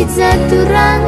Izzaturan